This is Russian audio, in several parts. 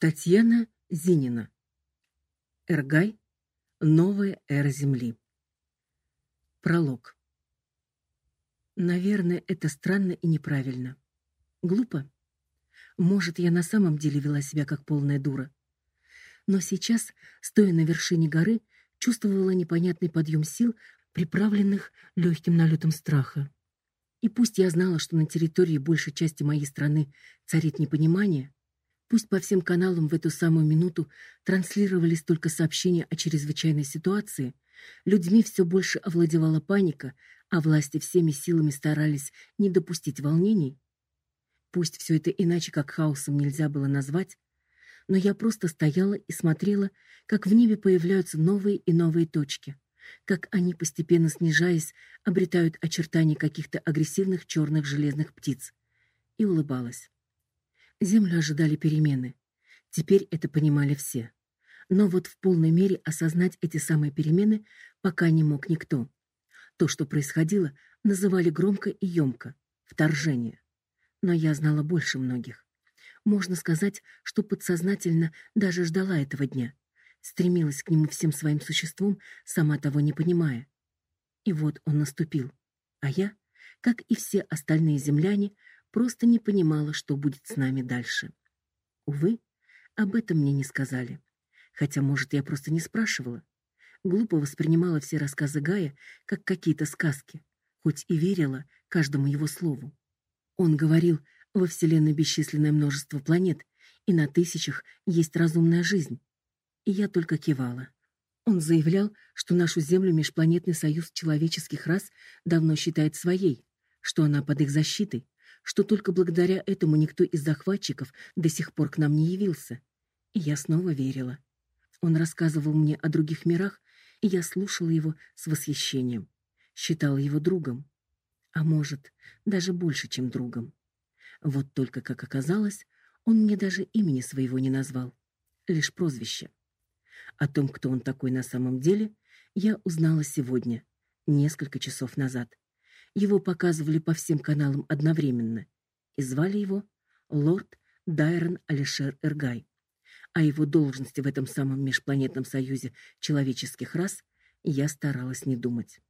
Татьяна Зинина. Эргай. Новая эра Земли. Пролог. Наверное, это странно и неправильно. Глупо. Может, я на самом деле вела себя как полная дура. Но сейчас, стоя на вершине горы, чувствовала непонятный подъем сил, приправленных легким налетом страха. И пусть я знала, что на территории большей части моей страны царит непонимание, Пусть по всем каналам в эту самую минуту транслировались только сообщения о чрезвычайной ситуации, людьми все больше овладевала паника, а власти всеми силами старались не допустить волнений. Пусть все это иначе как хаосом нельзя было назвать, но я просто стояла и смотрела, как в небе появляются новые и новые точки, как они постепенно снижаясь обретают очертания каких-то агрессивных черных железных птиц, и улыбалась. Землю ожидали перемены. Теперь это понимали все. Но вот в полной мере осознать эти самые перемены пока не мог никто. То, что происходило, называли громко и емко вторжение. Но я знала больше многих. Можно сказать, что подсознательно даже ждала этого дня, стремилась к нему всем своим существом, сама того не понимая. И вот он наступил. А я, как и все остальные земляне, просто не понимала, что будет с нами дальше. Увы, об этом мне не сказали. Хотя, может, я просто не спрашивала. Глупо воспринимала все рассказы Гая как какие-то сказки, хоть и верила каждому его слову. Он говорил, во Вселенной бесчисленное множество планет, и на тысячах есть разумная жизнь. И я только кивала. Он заявлял, что нашу Землю межпланетный союз человеческих рас давно считает своей, что она под их защитой, что только благодаря этому никто из захватчиков до сих пор к нам не явился. И я снова верила. Он рассказывал мне о других мирах, и я слушала его с восхищением, считала его другом, а может, даже больше, чем другом. Вот только как оказалось, он мне даже имени своего не назвал, лишь прозвище. О том, кто он такой на самом деле, я узнала сегодня, несколько часов назад. Его показывали по всем каналам одновременно, и звали его лорд Дайрон Алишер Эргай. О его должности в этом самом межпланетном союзе человеческих рас я старалась не думать.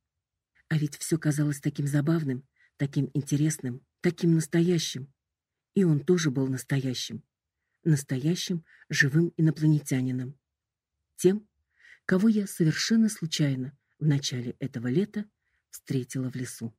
А ведь все казалось таким забавным, таким интересным, таким настоящим. И он тоже был настоящим. Настоящим живым инопланетянином. Тем, кого я совершенно случайно в начале этого лета встретила в лесу.